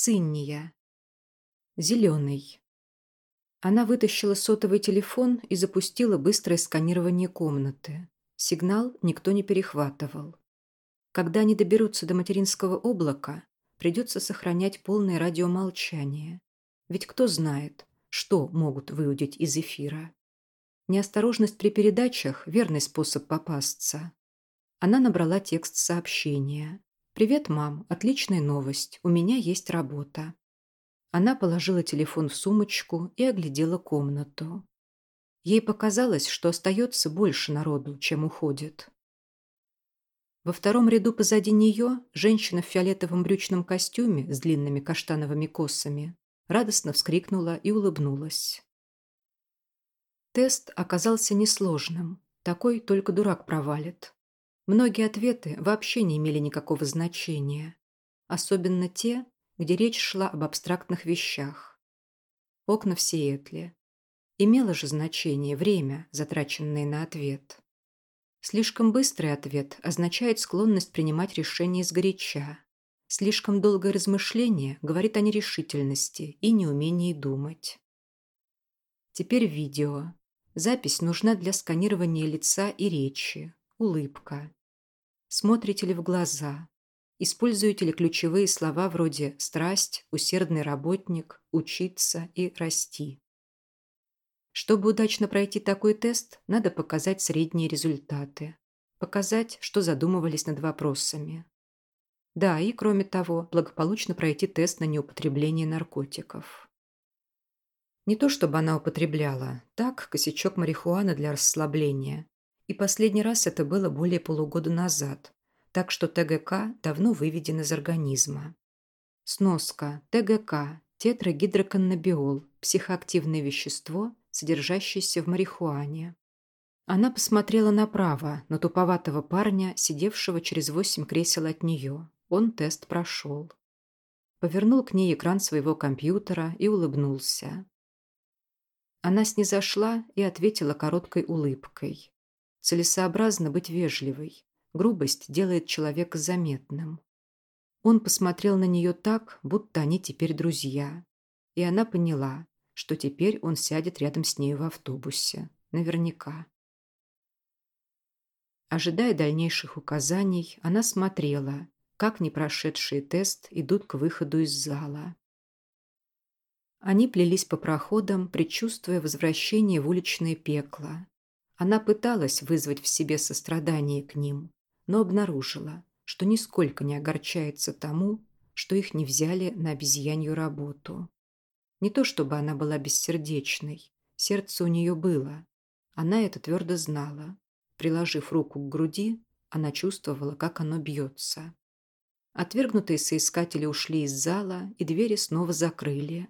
Цинния. Зеленый. Она вытащила сотовый телефон и запустила быстрое сканирование комнаты. Сигнал никто не перехватывал. Когда они доберутся до материнского облака, придется сохранять полное радиомолчание. Ведь кто знает, что могут выудить из эфира. Неосторожность при передачах – верный способ попасться. Она набрала текст сообщения. «Привет, мам. Отличная новость. У меня есть работа». Она положила телефон в сумочку и оглядела комнату. Ей показалось, что остается больше народу, чем уходит. Во втором ряду позади нее женщина в фиолетовом брючном костюме с длинными каштановыми косами радостно вскрикнула и улыбнулась. Тест оказался несложным. Такой только дурак провалит. Многие ответы вообще не имели никакого значения. Особенно те, где речь шла об абстрактных вещах. Окна в Сиэтле. Имело же значение время, затраченное на ответ. Слишком быстрый ответ означает склонность принимать решения сгоряча. Слишком долгое размышление говорит о нерешительности и неумении думать. Теперь видео. Запись нужна для сканирования лица и речи. Улыбка. Смотрите ли в глаза? Используете ли ключевые слова вроде «страсть», «усердный работник», «учиться» и «расти»? Чтобы удачно пройти такой тест, надо показать средние результаты. Показать, что задумывались над вопросами. Да, и кроме того, благополучно пройти тест на неупотребление наркотиков. Не то чтобы она употребляла, так, косячок марихуаны для расслабления. И последний раз это было более полугода назад, так что ТГК давно выведен из организма. Сноска. ТГК. Тетрагидроканнабиол. Психоактивное вещество, содержащийся в марихуане. Она посмотрела направо, на туповатого парня, сидевшего через восемь кресел от нее. Он тест прошел. Повернул к ней экран своего компьютера и улыбнулся. Она снизошла и ответила короткой улыбкой. Целесообразно быть вежливой. Грубость делает человека заметным. Он посмотрел на нее так, будто они теперь друзья. И она поняла, что теперь он сядет рядом с ней в автобусе. Наверняка. Ожидая дальнейших указаний, она смотрела, как непрошедшие тест идут к выходу из зала. Они плелись по проходам, предчувствуя возвращение в уличное пекло. Она пыталась вызвать в себе сострадание к ним, но обнаружила, что нисколько не огорчается тому, что их не взяли на обезьянью работу. Не то чтобы она была бессердечной. Сердце у нее было. Она это твердо знала. Приложив руку к груди, она чувствовала, как оно бьется. Отвергнутые соискатели ушли из зала, и двери снова закрыли.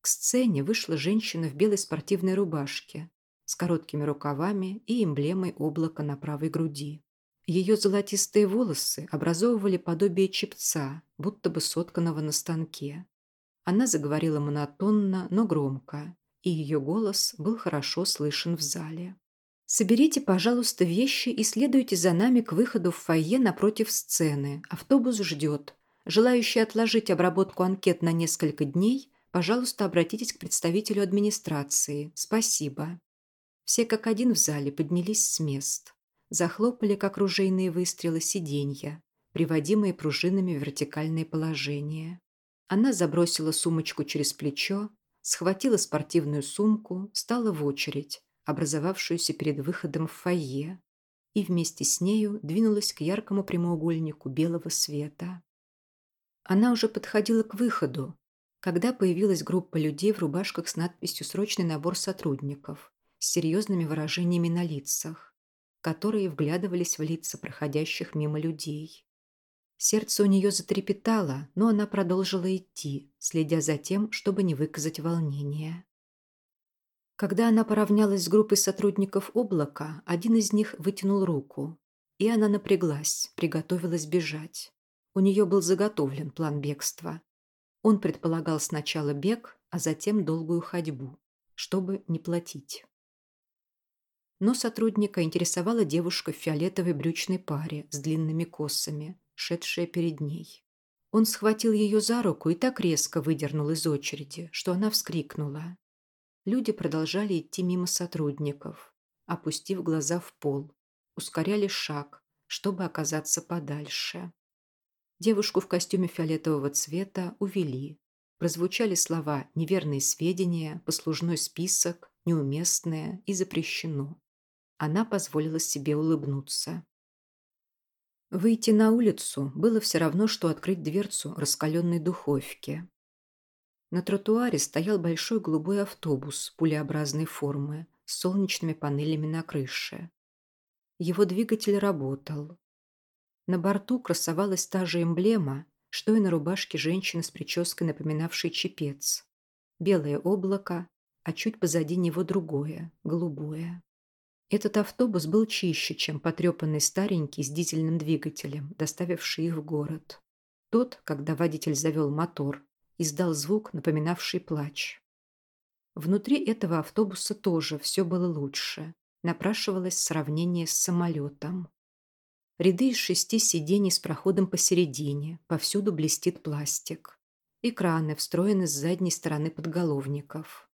К сцене вышла женщина в белой спортивной рубашке с короткими рукавами и эмблемой облака на правой груди. Ее золотистые волосы образовывали подобие чепца, будто бы сотканного на станке. Она заговорила монотонно, но громко, и ее голос был хорошо слышен в зале. «Соберите, пожалуйста, вещи и следуйте за нами к выходу в фойе напротив сцены. Автобус ждет. Желающие отложить обработку анкет на несколько дней, пожалуйста, обратитесь к представителю администрации. Спасибо». Все как один в зале поднялись с мест. Захлопали, как ружейные выстрелы, сиденья, приводимые пружинами в вертикальное положение. Она забросила сумочку через плечо, схватила спортивную сумку, стала в очередь, образовавшуюся перед выходом в фойе, и вместе с нею двинулась к яркому прямоугольнику белого света. Она уже подходила к выходу, когда появилась группа людей в рубашках с надписью «Срочный набор сотрудников» с серьезными выражениями на лицах, которые вглядывались в лица проходящих мимо людей. Сердце у нее затрепетало, но она продолжила идти, следя за тем, чтобы не выказать волнения. Когда она поравнялась с группой сотрудников облака, один из них вытянул руку, и она напряглась, приготовилась бежать. У нее был заготовлен план бегства. Он предполагал сначала бег, а затем долгую ходьбу, чтобы не платить. Но сотрудника интересовала девушка в фиолетовой брючной паре с длинными косами, шедшая перед ней. Он схватил ее за руку и так резко выдернул из очереди, что она вскрикнула. Люди продолжали идти мимо сотрудников, опустив глаза в пол, ускоряли шаг, чтобы оказаться подальше. Девушку в костюме фиолетового цвета увели. Прозвучали слова «неверные сведения», «послужной список», «неуместное» и «запрещено». Она позволила себе улыбнуться. Выйти на улицу было все равно, что открыть дверцу раскаленной духовки. На тротуаре стоял большой голубой автобус пулеобразной формы с солнечными панелями на крыше. Его двигатель работал. На борту красовалась та же эмблема, что и на рубашке женщины с прической, напоминавшей чепец. Белое облако, а чуть позади него другое, голубое. Этот автобус был чище, чем потрепанный старенький с дизельным двигателем, доставивший их в город. Тот, когда водитель завел мотор, издал звук, напоминавший плач. Внутри этого автобуса тоже все было лучше. Напрашивалось сравнение с самолетом. Ряды из шести сидений с проходом посередине, повсюду блестит пластик. Экраны встроены с задней стороны подголовников.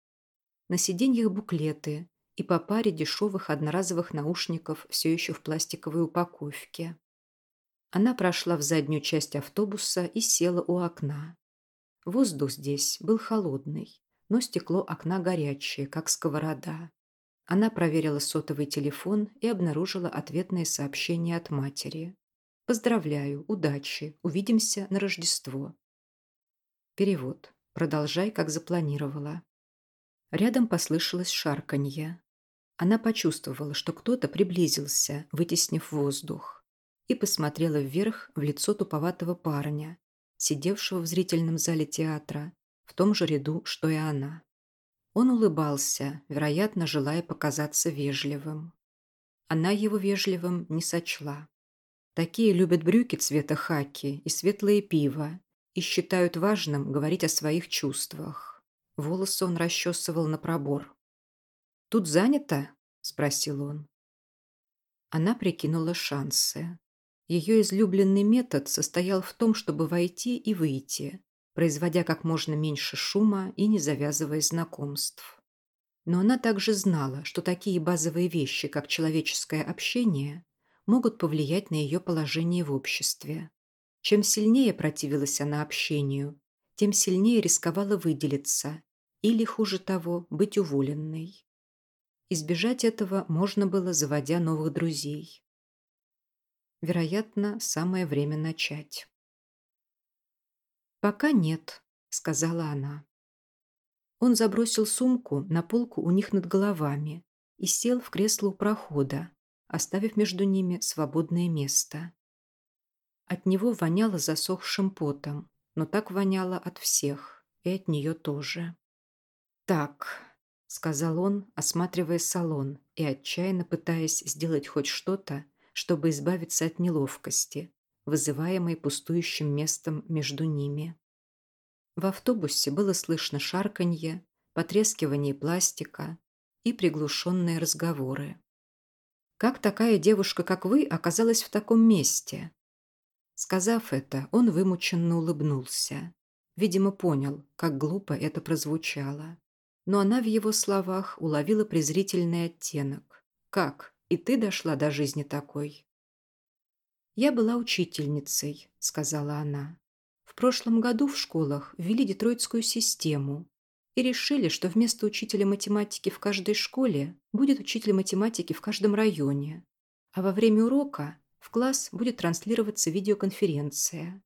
На сиденьях буклеты и по паре дешевых одноразовых наушников все еще в пластиковой упаковке. Она прошла в заднюю часть автобуса и села у окна. Воздух здесь был холодный, но стекло окна горячее, как сковорода. Она проверила сотовый телефон и обнаружила ответное сообщение от матери. «Поздравляю, удачи, увидимся на Рождество». Перевод. Продолжай, как запланировала. Рядом послышалось шарканье. Она почувствовала, что кто-то приблизился, вытеснив воздух, и посмотрела вверх в лицо туповатого парня, сидевшего в зрительном зале театра, в том же ряду, что и она. Он улыбался, вероятно, желая показаться вежливым. Она его вежливым не сочла. Такие любят брюки цвета хаки и светлое пиво и считают важным говорить о своих чувствах. Волосы он расчесывал на пробор. «Тут занято?» – спросил он. Она прикинула шансы. Ее излюбленный метод состоял в том, чтобы войти и выйти, производя как можно меньше шума и не завязывая знакомств. Но она также знала, что такие базовые вещи, как человеческое общение, могут повлиять на ее положение в обществе. Чем сильнее противилась она общению, тем сильнее рисковала выделиться или, хуже того, быть уволенной. Избежать этого можно было, заводя новых друзей. Вероятно, самое время начать. «Пока нет», — сказала она. Он забросил сумку на полку у них над головами и сел в кресло у прохода, оставив между ними свободное место. От него воняло засохшим потом, но так воняло от всех, и от нее тоже. «Так», — сказал он, осматривая салон и отчаянно пытаясь сделать хоть что-то, чтобы избавиться от неловкости, вызываемой пустующим местом между ними. В автобусе было слышно шарканье, потрескивание пластика и приглушенные разговоры. «Как такая девушка, как вы, оказалась в таком месте?» Сказав это, он вымученно улыбнулся. Видимо, понял, как глупо это прозвучало. Но она в его словах уловила презрительный оттенок. «Как? И ты дошла до жизни такой?» «Я была учительницей», — сказала она. «В прошлом году в школах ввели детройтскую систему и решили, что вместо учителя математики в каждой школе будет учитель математики в каждом районе, а во время урока в класс будет транслироваться видеоконференция.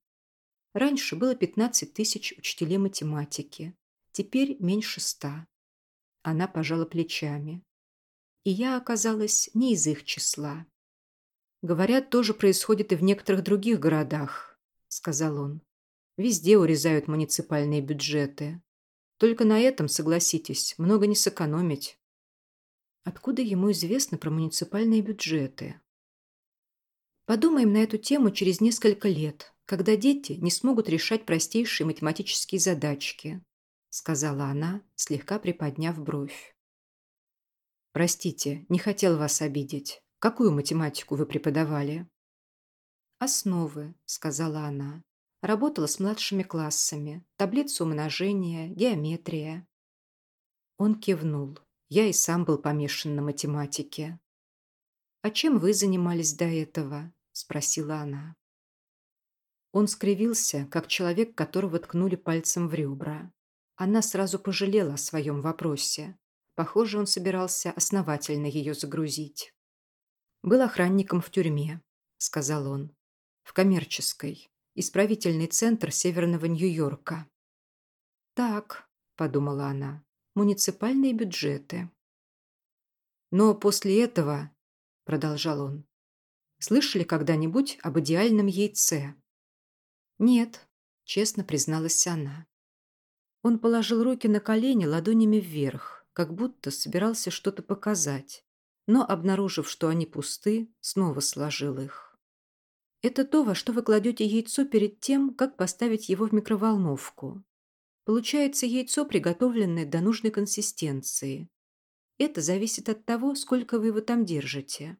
Раньше было 15 тысяч учителей математики, теперь меньше ста. Она пожала плечами. И я оказалась не из их числа. Говорят, тоже происходит и в некоторых других городах, сказал он. Везде урезают муниципальные бюджеты. Только на этом, согласитесь, много не сэкономить. Откуда ему известно про муниципальные бюджеты? Подумаем на эту тему через несколько лет, когда дети не смогут решать простейшие математические задачки, сказала она, слегка приподняв бровь. Простите, не хотел вас обидеть. Какую математику вы преподавали?» «Основы», — сказала она. Работала с младшими классами. Таблица умножения, геометрия. Он кивнул. Я и сам был помешан на математике. «А чем вы занимались до этого?» – спросила она. Он скривился, как человек, которого ткнули пальцем в ребра. Она сразу пожалела о своем вопросе. Похоже, он собирался основательно ее загрузить. «Был охранником в тюрьме», – сказал он. «В коммерческой. Исправительный центр Северного Нью-Йорка». «Так», – подумала она, – «муниципальные бюджеты». «Но после этого», – продолжал он, – «слышали когда-нибудь об идеальном яйце?» «Нет», – честно призналась она. Он положил руки на колени ладонями вверх, как будто собирался что-то показать, но, обнаружив, что они пусты, снова сложил их. Это то, во что вы кладете яйцо перед тем, как поставить его в микроволновку. Получается яйцо, приготовленное до нужной консистенции. Это зависит от того, сколько вы его там держите.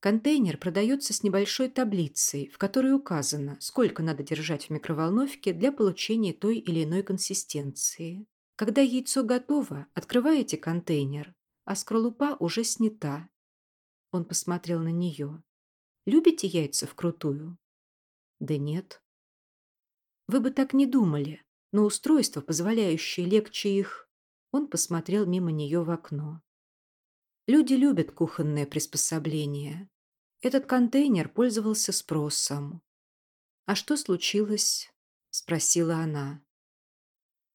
Контейнер продается с небольшой таблицей, в которой указано, сколько надо держать в микроволновке для получения той или иной консистенции. Когда яйцо готово, открываете контейнер, а скорлупа уже снята. Он посмотрел на нее. «Любите яйца вкрутую?» «Да нет». «Вы бы так не думали, но устройство, позволяющее легче их...» Он посмотрел мимо нее в окно. Люди любят кухонные приспособления. Этот контейнер пользовался спросом. «А что случилось?» – спросила она.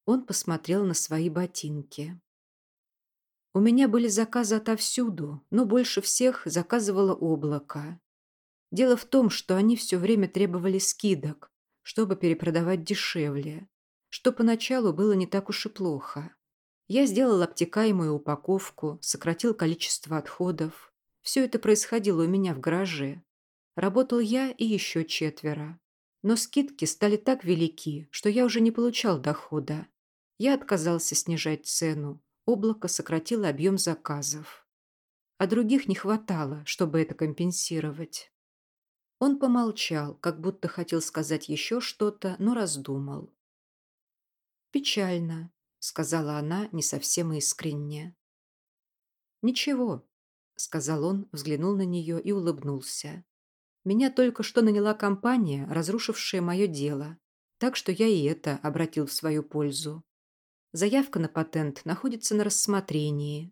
Он посмотрел на свои ботинки. У меня были заказы отовсюду, но больше всех заказывало облако. Дело в том, что они все время требовали скидок, чтобы перепродавать дешевле, что поначалу было не так уж и плохо. Я сделал обтекаемую упаковку, сократил количество отходов. Все это происходило у меня в гараже. Работал я и еще четверо. Но скидки стали так велики, что я уже не получал дохода. Я отказался снижать цену. Облако сократило объем заказов. А других не хватало, чтобы это компенсировать. Он помолчал, как будто хотел сказать еще что-то, но раздумал. «Печально», сказала она не совсем искренне. «Ничего», — сказал он, взглянул на нее и улыбнулся. «Меня только что наняла компания, разрушившая мое дело, так что я и это обратил в свою пользу. Заявка на патент находится на рассмотрении.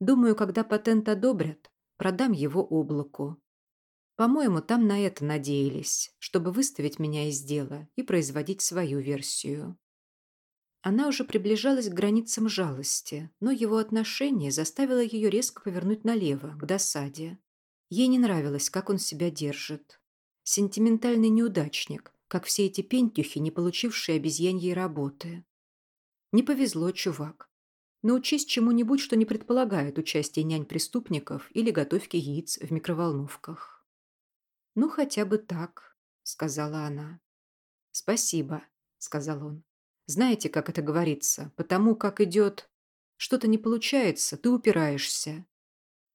Думаю, когда патент одобрят, продам его облаку. По-моему, там на это надеялись, чтобы выставить меня из дела и производить свою версию. Она уже приближалась к границам жалости, но его отношение заставило ее резко повернуть налево, к досаде. Ей не нравилось, как он себя держит. Сентиментальный неудачник, как все эти пентюхи, не получившие обезьяньей работы. Не повезло, чувак. Научись чему-нибудь, что не предполагает участие нянь-преступников или готовки яиц в микроволновках. «Ну, хотя бы так», — сказала она. «Спасибо», — сказал он. Знаете, как это говорится? Потому как идет... Что-то не получается, ты упираешься.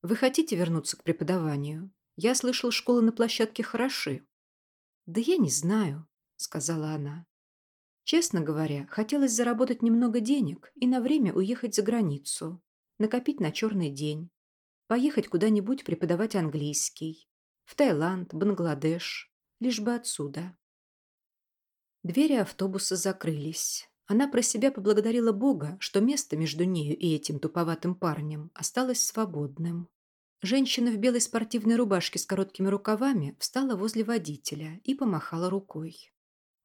Вы хотите вернуться к преподаванию? Я слышал, школы на площадке хороши. Да я не знаю, сказала она. Честно говоря, хотелось заработать немного денег и на время уехать за границу, накопить на черный день, поехать куда-нибудь преподавать английский, в Таиланд, Бангладеш, лишь бы отсюда. Двери автобуса закрылись. Она про себя поблагодарила Бога, что место между нею и этим туповатым парнем осталось свободным. Женщина в белой спортивной рубашке с короткими рукавами встала возле водителя и помахала рукой.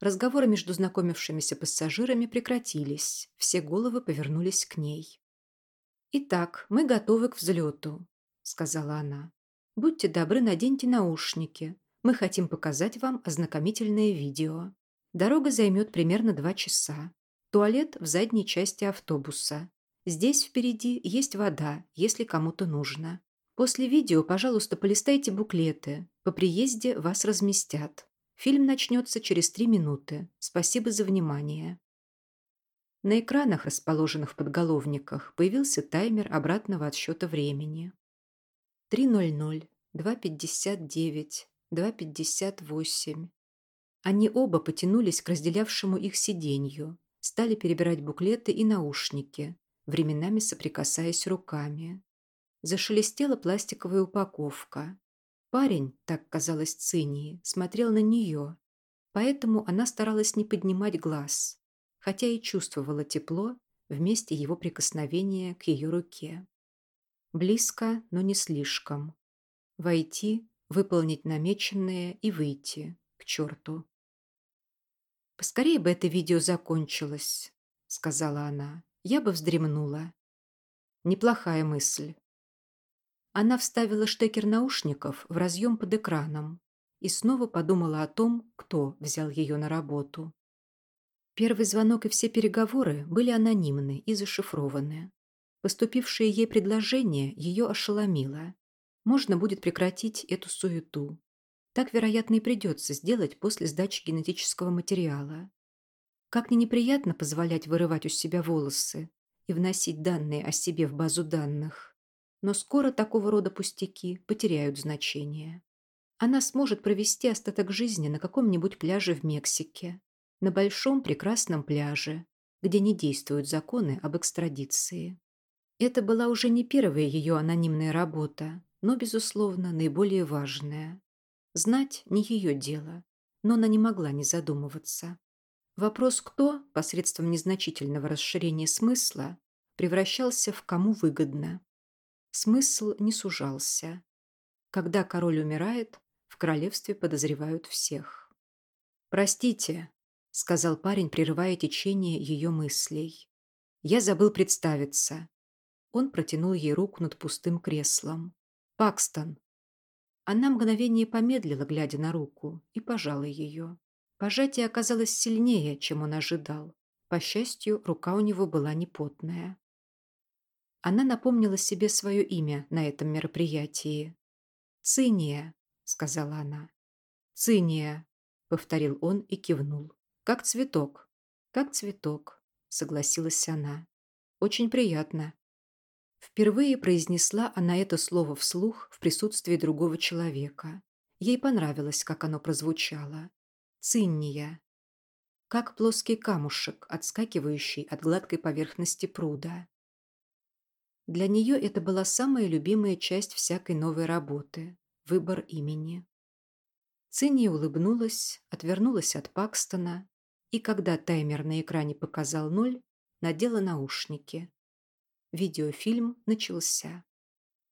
Разговоры между знакомившимися пассажирами прекратились, все головы повернулись к ней. «Итак, мы готовы к взлету», — сказала она. «Будьте добры, наденьте наушники. Мы хотим показать вам ознакомительное видео». Дорога займет примерно два часа. Туалет в задней части автобуса. Здесь впереди есть вода, если кому-то нужно. После видео, пожалуйста, полистайте буклеты. По приезде вас разместят. Фильм начнется через три минуты. Спасибо за внимание. На экранах, расположенных в подголовниках, появился таймер обратного отсчета времени. 3.00, 2.59, 2.58, Они оба потянулись к разделявшему их сиденью, стали перебирать буклеты и наушники, временами соприкасаясь руками. Зашелестела пластиковая упаковка. Парень, так казалось Цинии, смотрел на нее, поэтому она старалась не поднимать глаз, хотя и чувствовала тепло вместе его прикосновения к ее руке. Близко, но не слишком. Войти, выполнить намеченное и выйти. К черту. «Поскорее бы это видео закончилось», — сказала она. «Я бы вздремнула». Неплохая мысль. Она вставила штекер наушников в разъем под экраном и снова подумала о том, кто взял ее на работу. Первый звонок и все переговоры были анонимны и зашифрованы. Поступившее ей предложение ее ошеломило. Можно будет прекратить эту суету. Так, вероятно, и придется сделать после сдачи генетического материала. Как ни неприятно позволять вырывать у себя волосы и вносить данные о себе в базу данных, но скоро такого рода пустяки потеряют значение. Она сможет провести остаток жизни на каком-нибудь пляже в Мексике, на большом прекрасном пляже, где не действуют законы об экстрадиции. Это была уже не первая ее анонимная работа, но, безусловно, наиболее важная. Знать не ее дело, но она не могла не задумываться. Вопрос «кто» посредством незначительного расширения смысла превращался в «кому выгодно». Смысл не сужался. Когда король умирает, в королевстве подозревают всех. «Простите», — сказал парень, прерывая течение ее мыслей. «Я забыл представиться». Он протянул ей руку над пустым креслом. «Пакстон, она мгновение помедлила, глядя на руку, и пожала ее. Пожатие оказалось сильнее, чем он ожидал. По счастью, рука у него была непотная. Она напомнила себе свое имя на этом мероприятии. «Циния», — сказала она. «Циния», — повторил он и кивнул. «Как цветок». «Как цветок», — согласилась она. «Очень приятно». Впервые произнесла она это слово вслух в присутствии другого человека. Ей понравилось, как оно прозвучало. Цинния. Как плоский камушек, отскакивающий от гладкой поверхности пруда. Для нее это была самая любимая часть всякой новой работы – выбор имени. Цинния улыбнулась, отвернулась от Пакстона и, когда таймер на экране показал ноль, надела наушники. Видеофильм начался.